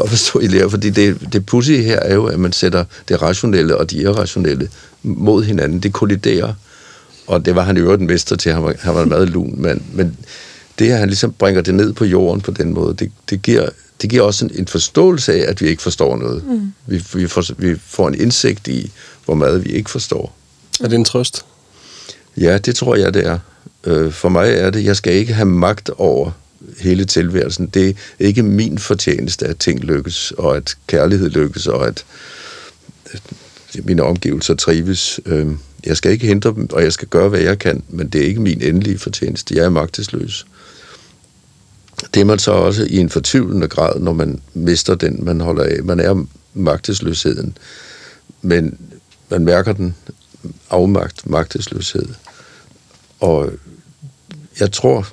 godt forstå, I lærer, fordi det, det pussy her er jo, at man sætter det rationelle og de irrationelle mod hinanden. Det kolliderer, og det var han i øvrigt en mester til, han var, han var en meget lun mand, men det, at han ligesom bringer det ned på jorden på den måde, det, det, giver, det giver også en, en forståelse af, at vi ikke forstår noget. Mm. Vi, vi, får, vi får en indsigt i, hvor meget vi ikke forstår. Er det en trøst? Ja, det tror jeg, det er. Øh, for mig er det, jeg skal ikke have magt over hele tilværelsen. Det er ikke min fortjeneste, at ting lykkes, og at kærlighed lykkes, og at mine omgivelser trives. Øhm, jeg skal ikke hindre dem, og jeg skal gøre, hvad jeg kan, men det er ikke min endelige fortjeneste. Jeg er magtesløs. Det er man så også i en fortvivlende grad, når man mister den, man holder af. Man er magtesløsheden, men man mærker den afmagt, magtesløshed. Og jeg tror,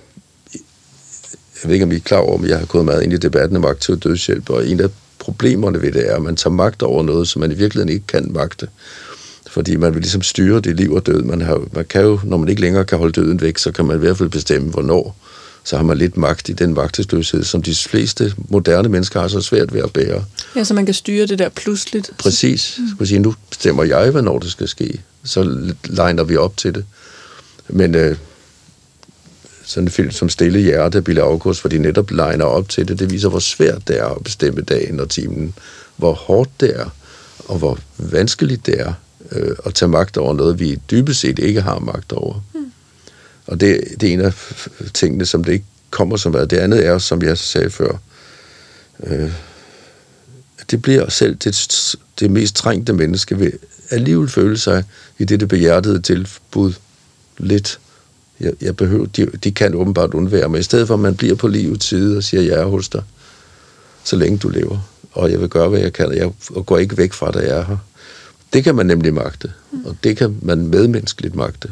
jeg ved ikke, om I er klar over, men jeg har gået meget ind i debatten om aktiv dødshjælp, og en af problemerne ved det er, at man tager magt over noget, som man i virkeligheden ikke kan magte. Fordi man vil ligesom styre det liv og død. Man, har, man kan jo, når man ikke længere kan holde døden væk, så kan man i hvert fald bestemme, hvornår. Så har man lidt magt i den magtesløshed, som de fleste moderne mennesker har så svært ved at bære. Ja, så man kan styre det der pludseligt. Præcis. Mm. Sige, nu bestemmer jeg, hvornår det skal ske. Så legner vi op til det. Men øh, sådan en film som Stille Hjerte af Bille August, hvor de netop legner op til det, det viser, hvor svært det er at bestemme dagen og timen. Hvor hårdt det er, og hvor vanskeligt det er øh, at tage magt over noget, vi dybest set ikke har magt over. Mm. Og det, det er en af tingene, som det ikke kommer som hvad. Det andet er, som jeg sagde før, øh, det bliver selv det, det mest trængte menneske vil alligevel føle sig i det behjertede tilbud lidt. Jeg, jeg behøver, de, de kan åbenbart undvære mig. I stedet for, at man bliver på livets side og siger, jeg er hos dig, så længe du lever. Og jeg vil gøre, hvad jeg kan, og jeg går ikke væk fra, at jeg er her. Det kan man nemlig magte, og det kan man medmenneskeligt magte.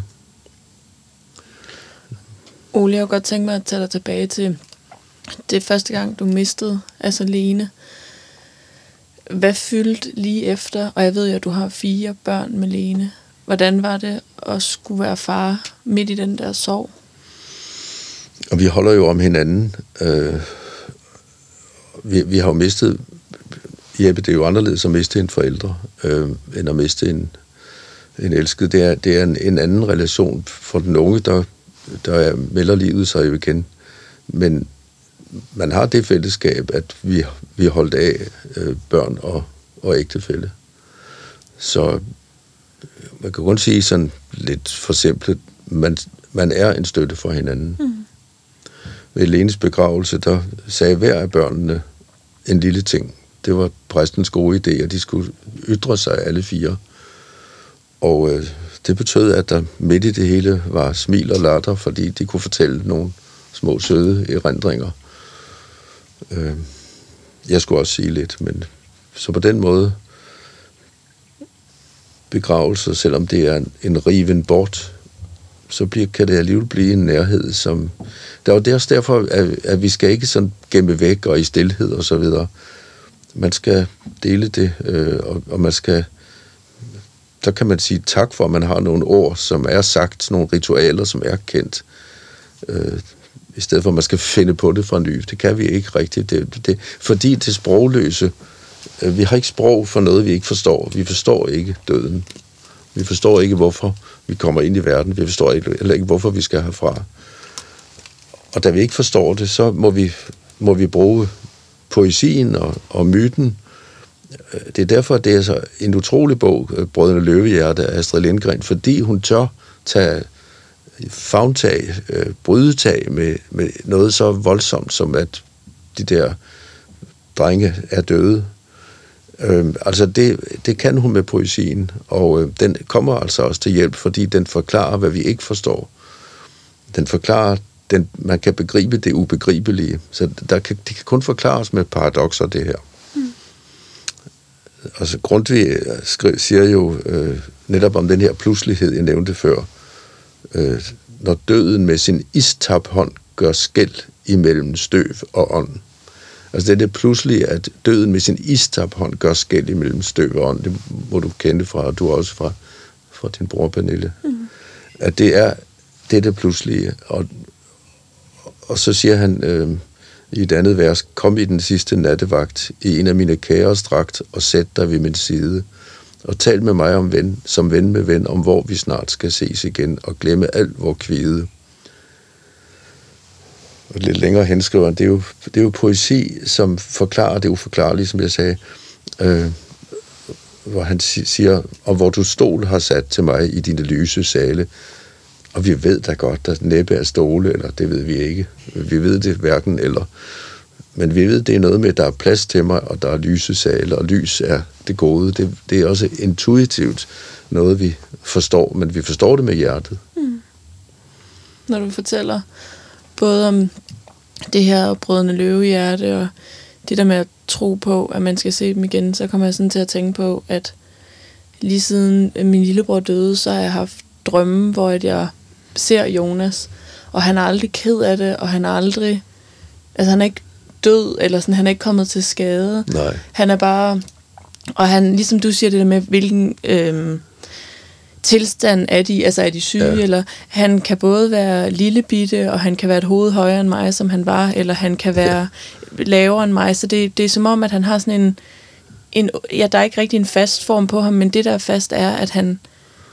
Ole, jeg kunne godt tænke mig at tage dig tilbage til det første gang, du mistede, altså Lene. Hvad fyldte lige efter, og jeg ved jo, at du har fire børn med Lene. Hvordan var det at skulle være far midt i den der sorg? Og vi holder jo om hinanden. Øh, vi, vi har jo mistet... Jeppe, det er jo anderledes at miste en forældre, øh, end at miste en, en elsket. Det er, det er en, en anden relation for den unge, der, der melder livet sig jo igen. Men man har det fællesskab, at vi, vi har holdt af øh, børn og, og ægtefælde. Så man kan kun sige sådan lidt for simpelt, man, man er en støtte for hinanden. Mm. Ved Lenes begravelse, der sagde hver af børnene en lille ting. Det var præstens gode idé, at de skulle ytre sig alle fire. Og øh, det betød, at der midt i det hele var smil og latter, fordi de kunne fortælle nogle små søde erindringer. Øh, jeg skulle også sige lidt, men så på den måde begravelse, selvom det er en, en riven bort, så bliver, kan det alligevel blive en nærhed, som... Der er jo også derfor, at, at vi skal ikke sådan gemme væk og i stillhed og så videre. Man skal dele det, øh, og, og man skal... Så kan man sige tak for, at man har nogle ord, som er sagt, nogle ritualer, som er kendt. Øh, I stedet for, at man skal finde på det fra ny. Det kan vi ikke rigtigt. Det, det, fordi det sprogløse, Øh, Øh, vi har ikke sprog for noget, vi ikke forstår. Vi forstår ikke døden. Vi forstår ikke, hvorfor vi kommer ind i verden. Vi forstår ikke, heller ikke, hvorfor vi skal herfra. Og da vi ikke forstår det, så må vi, må vi bruge poesien og, og myten. Øh, det er derfor, det er så en utrolig bog, øh, Brødrene Løvehjerte af Astrid Lindgren, fordi hun tør tage fagntag, brydetag med, med noget så voldsomt, som at de der drenge er døde. Øh, altså det, det kan hun med poesien, og øh, den kommer altså også til hjælp, fordi den forklarer, hvad vi ikke forstår. Den forklarer, den, man kan begribe det ubegribelige. Så der kan, det kan kun forklares med paradoxer, det her. Mm. Altså Grundtvig øh, skrev, siger jo øh, netop om den her pludselighed, jeg nævnte før. Øh, når døden med sin istap hånd gør skæld imellem støv og ånd. Altså det er det pludselig, at døden med sin hånd gør skæld imellem støv og ånd. Det må du kende fra, og du også fra, fra din bror Pernille. Mm. At det er det, er det pludselige. Og, og så siger han øh, i et andet vers, kom i den sidste nattevagt, i en af mine kære strakt, og sæt dig ved min side. Og tal med mig om ven, som ven med ven, om hvor vi snart skal ses igen, og glemme alt vor kvide lidt længere henskriver det er, jo, det er jo poesi, som forklarer det uforklarlige, som jeg sagde, øh, hvor han siger, og hvor du stol har sat til mig i dine lyse sale, og vi ved da godt, der næppe er stole, eller det ved vi ikke. Vi ved det hverken eller. men vi ved, det er noget med, at der er plads til mig, og der er lysesale, og lys er det gode. Det, det er også intuitivt noget, vi forstår, men vi forstår det med hjertet. Mm. når du fortæller både om det her brødende løvehjerte og det der med at tro på, at man skal se dem igen, så kommer jeg sådan til at tænke på, at lige siden min lillebror døde, så har jeg haft drømme, hvor at jeg ser Jonas, og han er aldrig ked af det, og han er aldrig, altså han er ikke død, eller sådan, han er ikke kommet til skade. Nej. Han er bare, og han, ligesom du siger det der med, hvilken øhm, tilstand er de, altså er de syge, Ja. eller han kan både være lille bitte, og han kan være et hoved højere end mig, som han var, eller han kan være ja. lavere end mig, så det, det er som om, at han har sådan en, en, ja, der er ikke rigtig en fast form på ham, men det der er fast er, at han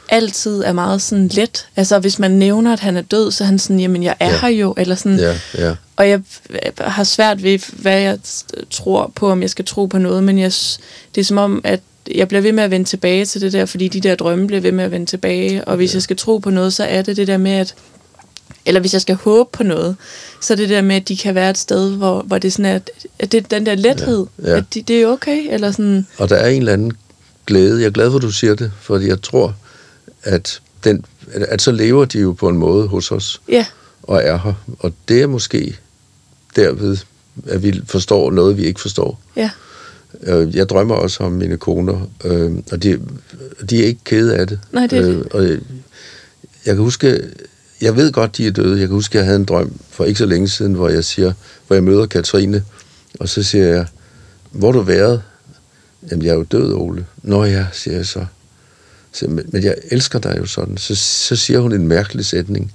altid er meget sådan let. Altså, hvis man nævner, at han er død, så er han sådan, jamen, jeg er Ja. her jo, eller sådan. Ja, ja. Og jeg har svært ved, hvad jeg tror på, om jeg skal tro på noget, men jeg, det er som om, at jeg bliver ved med at vende tilbage til det der, fordi de der drømme bliver ved med at vende tilbage, og hvis ja. jeg skal tro på noget, så er det det der med, at eller hvis jeg skal håbe på noget, så er det der med, at de kan være et sted, hvor, hvor det er sådan, at, at det er den der lethed, ja. ja. at de, det er okay, eller sådan, Og der er en eller anden glæde. Jeg er glad for, at du siger det, fordi jeg tror, at, den, at så lever de jo på en måde hos os ja, og er her. Og det er måske derved, at vi forstår noget, vi ikke forstår. ja, Øh, Jeg drømmer også om mine koner, øh, og de, de er ikke kede af det. Nej, det er det. Øh, Og jeg, jeg kan huske, jeg ved godt, de er døde. Jeg kan huske, jeg havde en drøm for ikke så længe siden, hvor jeg siger, hvor jeg møder Katrine, og så siger jeg, hvor du været? Jamen, jeg er jo død, Ole. Nå ja, siger jeg så. så men, men jeg elsker dig jo sådan. Så, så siger hun en mærkelig sætning.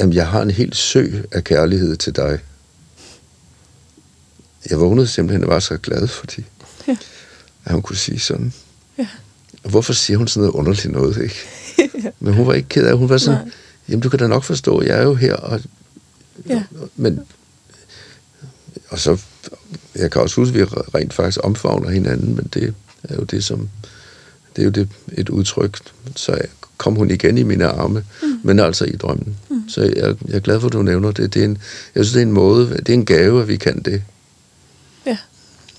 Jamen, jeg har en helt sø af kærlighed til dig. Jeg vågnede simpelthen og var så glad, fordi Ja. at hun kunne sige sådan. Ja. Og hvorfor siger hun sådan noget underligt noget, ikke? Men hun var ikke ked af. Hun var sådan, Nej. jamen du kan da nok forstå, jeg er jo her. Og, Ja. Men, og så, jeg kan også huske, at vi rent faktisk omfavner hinanden, men det er jo det, som, det er jo det, et udtryk. Så kom hun igen i mine arme, mm. men altså i drømmen. Mm. Så jeg, jeg er glad for, at du nævner det. det er en, jeg synes, det er en måde, det er en gave, at vi kan det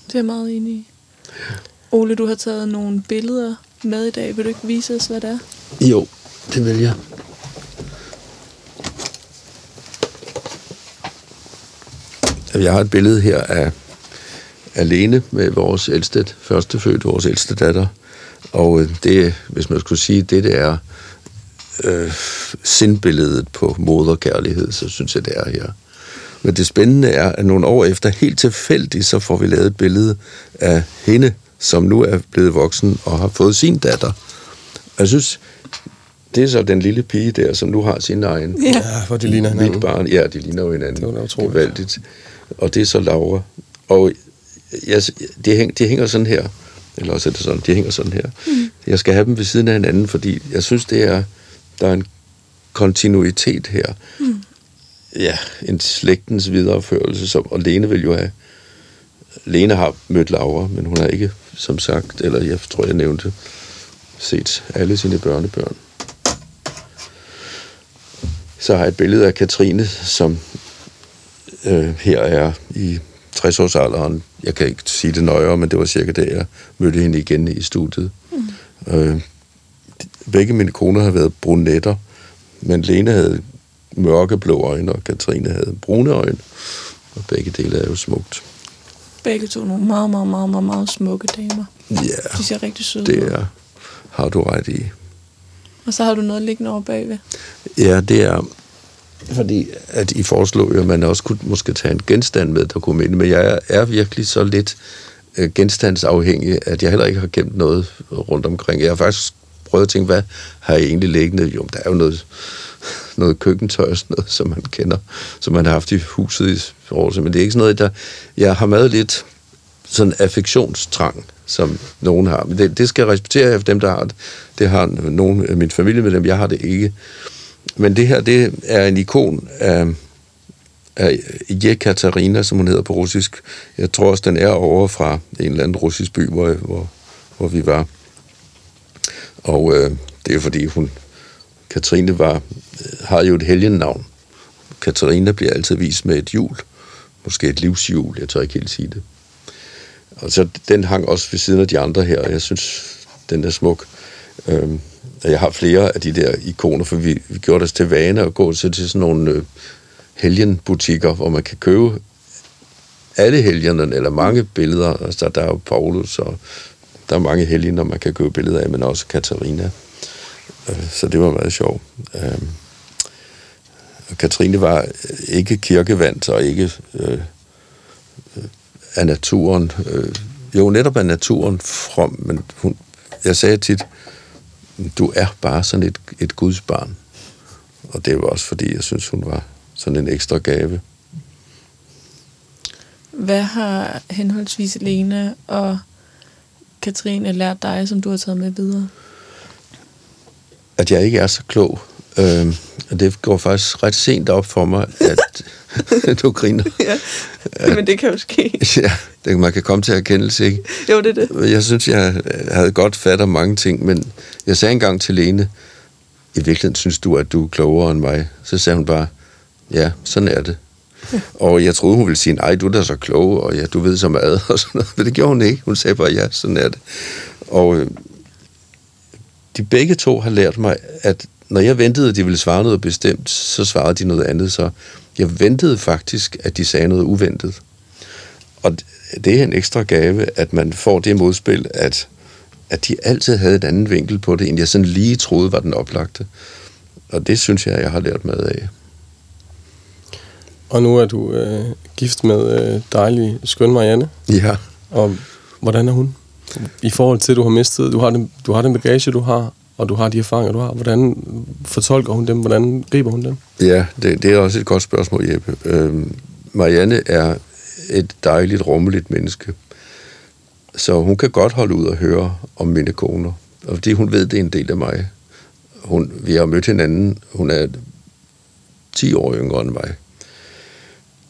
det er jeg meget enig i. Ole, du har taget nogle billeder med i dag. Vil du ikke vise os, hvad det er? Jo, det vil jeg. Jeg har et billede her af alene med vores ældste, førstefødte, vores ældste datter. Og øh, det, hvis man skulle sige, det, det er øh, sindbilledet på moderkærlighed, så synes jeg, det er her. Men det spændende er, at nogle år efter, helt tilfældigt, så får vi lavet et billede af hende, som nu er blevet voksen og har fået sin datter. Jeg synes, det er så den lille pige der, som nu har sin egen Ja. Hvor de ligner hinanden. mit barn. Ja, de ligner jo hinanden. Det var utroligt. Gevaldigt. Og det er så Laura. Og jeg, de, hæng, de hænger sådan her. Eller også er det sådan, de hænger sådan her. Mm. Jeg skal have dem ved siden af hinanden, fordi jeg synes, det er, der er en kontinuitet her. Mm. Ja, en slægtens videreførelse, som, og Lene vil jo have. Lene har mødt Laura, men hun har ikke, som sagt, eller jeg tror, jeg nævnte, set alle sine børnebørn. Så har jeg et billede af Katrine, som øh, her er i 60-årsalderen. Jeg kan ikke sige det nøjere, men det var cirka der, jeg mødte hende igen i studiet. Mm. Øh, begge mine koner har været brunetter, men Lene havde mørkeblå øjne, og Katrine havde brune øjne. Og begge dele er jo smukt. Begge to nogle meget, meget, meget, meget, meget smukke damer. Ja, De ser rigtig søde det er, har du ret i. Og så har du noget liggende over bagved. Ja, det er fordi, at I foreslog jo, at man også kunne måske tage en genstand med, der kunne minde. Men jeg er, er virkelig så lidt øh, genstandsafhængig, at jeg heller ikke har gemt noget rundt omkring. Jeg har faktisk prøvet at tænke, hvad har jeg egentlig liggende? Jo, der er jo noget, noget køkkentøj og sådan noget, som man kender, som man har haft i huset i år. Men det er ikke sådan noget, der... Jeg har meget lidt sådan affektionstrang, som nogen har. Men det, det skal jeg respektere af dem, der har det. Det har nogen af min familie med dem, jeg har det ikke. Men det her, det er en ikon af, af Jekaterina, som hun hedder på russisk. Jeg tror også, den er over fra en eller anden russisk by, hvor, hvor, hvor vi var. Og øh, det er fordi, hun, Katrine var, øh, har jo et helgennavn. Katarina bliver altid vist med et hjul måske et livshjul, jeg tør ikke helt sige det. Og så den hang også ved siden af de andre her, og jeg synes, den er smuk. Øhm, jeg har flere af de der ikoner, for vi, vi gjorde det til vane at gå til, til sådan nogle øh, helgenbutikker, hvor man kan købe alle helgenerne, eller mange billeder. Altså, der er jo Paulus, og der er mange helgener, man kan købe billeder af, men også Katarina. Øh, så det var meget sjovt. Øh, og Katrine var ikke kirkevandt og ikke øh, øh, af naturen. Øh, jo, netop af naturen from, men hun, jeg sagde tit, du er bare sådan et, et Guds barn. Og det var også fordi, jeg synes, hun var sådan en ekstra gave. Hvad har henholdsvis Lene og Katrine lært dig, som du har taget med videre? At jeg ikke er så klog. Øh, det går faktisk ret sent op for mig, at du griner. ja, men det kan jo ske. Ja, det, man kan komme til erkendelse, ikke? Jo, det er det. Jeg synes, jeg havde godt fat om mange ting, men jeg sagde engang til Lene, i virkeligheden synes du, at du er klogere end mig. Så sagde hun bare, ja, sådan er det. Og jeg troede, hun ville sige, nej, du er da så klog, og ja, du ved så meget, og sådan noget. Men det gjorde hun ikke. Hun sagde bare, ja, sådan er det. Og øh, de begge to har lært mig, at når jeg ventede, at de ville svare noget bestemt, så svarede de noget andet. Så jeg ventede faktisk, at de sagde noget uventet. Og det er en ekstra gave, at man får det modspil, at, at de altid havde et andet vinkel på det, end jeg sådan lige troede var den oplagte. Og det synes jeg, jeg har lært med af. Og nu er du øh, gift med øh, dejlig, skøn Marianne. Ja. Og hvordan er hun? I forhold til, at du har mistet, du har den, du har den bagage, du har, og du har de erfaringer, du har. Hvordan fortolker hun dem? Hvordan griber hun dem? Ja, det, det er også et godt spørgsmål, Jeppe. Øhm, Marianne er et dejligt, rummeligt menneske. Så hun kan godt holde ud og høre om mine koner. Og fordi hun ved, det er en del af mig. Hun, vi har mødt hinanden. Hun er 10 år yngre end mig.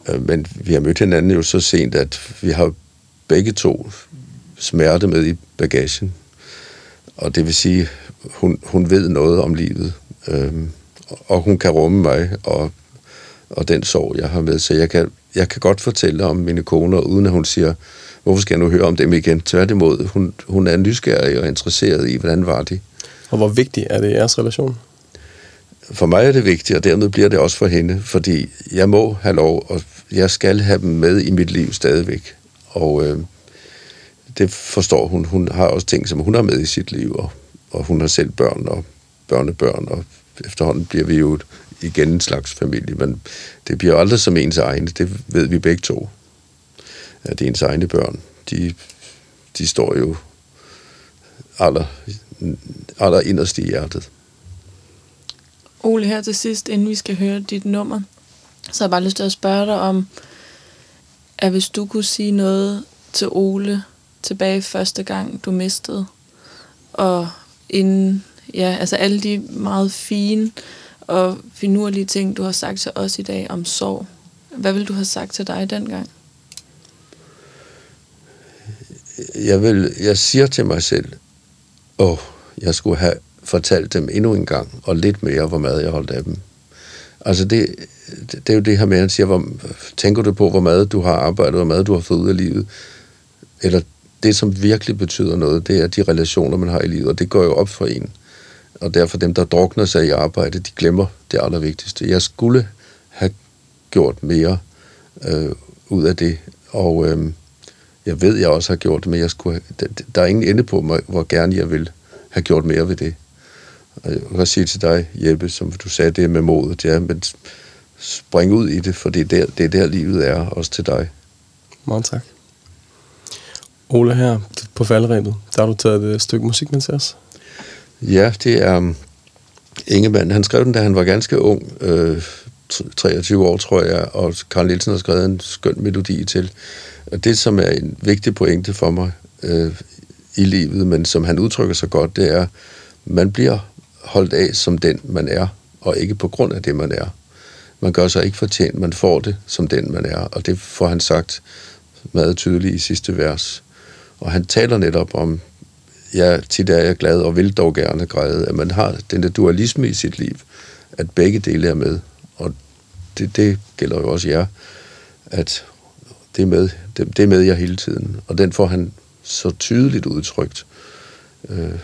Øh, men vi har mødt hinanden jo så sent, at vi har begge to smerte med i bagagen. Og det vil sige, hun, hun ved noget om livet. Øhm, og hun kan rumme mig og, og den sorg, jeg har med. Så jeg kan, jeg kan godt fortælle om mine koner, uden at hun siger, hvorfor skal jeg nu høre om dem igen? Tværtimod, hun, hun er nysgerrig og interesseret i, hvordan var de. Og hvor vigtig er det i jeres relation? For mig er det vigtigt, og dermed bliver det også for hende, fordi jeg må have lov, og jeg skal have dem med i mit liv stadigvæk. Og øh, det forstår hun. Hun har også ting, som hun har med i sit liv, og, og hun har selv børn og børnebørn, og efterhånden bliver vi jo igen en slags familie, men det bliver aldrig som ens egne, det ved vi begge to. At det er ens egne børn. De, de står jo aller, aller inderst i hjertet. Ole, her til sidst, inden vi skal høre dit nummer, så har jeg bare lyst til at spørge dig om, at hvis du kunne sige noget til Ole tilbage første gang, du mistede, og inden, ja, altså alle de meget fine og finurlige ting, du har sagt til os i dag om sorg. Hvad vil du have sagt til dig dengang? Jeg, vil, jeg siger til mig selv, åh, jeg skulle have fortalt dem endnu en gang, og lidt mere, hvor meget jeg holdt af dem. Altså det, det er jo det her med, at han siger, hvor, tænker du på, hvor meget du har arbejdet, hvor meget du har fået ud af livet? Eller det, som virkelig betyder noget, det er de relationer, man har i livet, og det går jo op for en. Og derfor dem, der drukner sig i arbejde, de glemmer det allervigtigste. Jeg skulle have gjort mere øh, ud af det, og øh, jeg ved, jeg også har gjort det, men jeg skulle, have, der er ingen ende på mig, hvor gerne jeg vil have gjort mere ved det. Og jeg kan sige til dig, Jeppe, som du sagde, det med modet, ja, men spring ud i det, for det er der, det er der livet er, også til dig. Meget tak. Ole her på faldrebet, der har du taget et stykke musik med til os. Ja, det er um, Ingemann. Han skrev den, da han var ganske ung, øh, 23 år, tror jeg, og Karl Nielsen har skrevet en skøn melodi til. Og det, som er en vigtig pointe for mig øh, i livet, men som han udtrykker så godt, det er, man bliver holdt af som den, man er, og ikke på grund af det, man er. Man gør sig ikke fortjent, man får det som den, man er, og det får han sagt meget tydeligt i sidste vers. Og han taler netop om, ja, tit er jeg glad og vil dog gerne græde, at man har den der dualisme i sit liv, at begge dele er med. Og det, det gælder jo også jer, at det er med, det, det er med jer hele tiden. Og den får han så tydeligt udtrykt. Øh,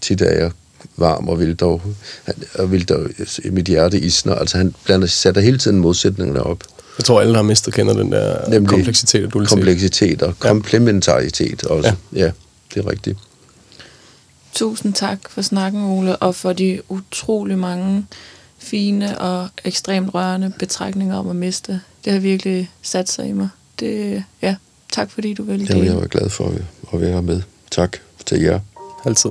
tit er jeg varm og vil dog, han, og vil dog mit hjerte isner. Altså han blander, sætter hele tiden modsætningerne op. Jeg tror, alle, der har mistet, kender den der Nemlig kompleksitet og dualitet. Kompleksitet og komplementaritet også. Ja. ja, det er rigtigt. Tusind tak for snakken, Ole, og for de utrolig mange fine og ekstremt rørende betragtninger om at miste. Det har virkelig sat sig i mig. Det, ja, tak fordi du ville det. Jeg var glad for at være med. Tak til jer. Altid.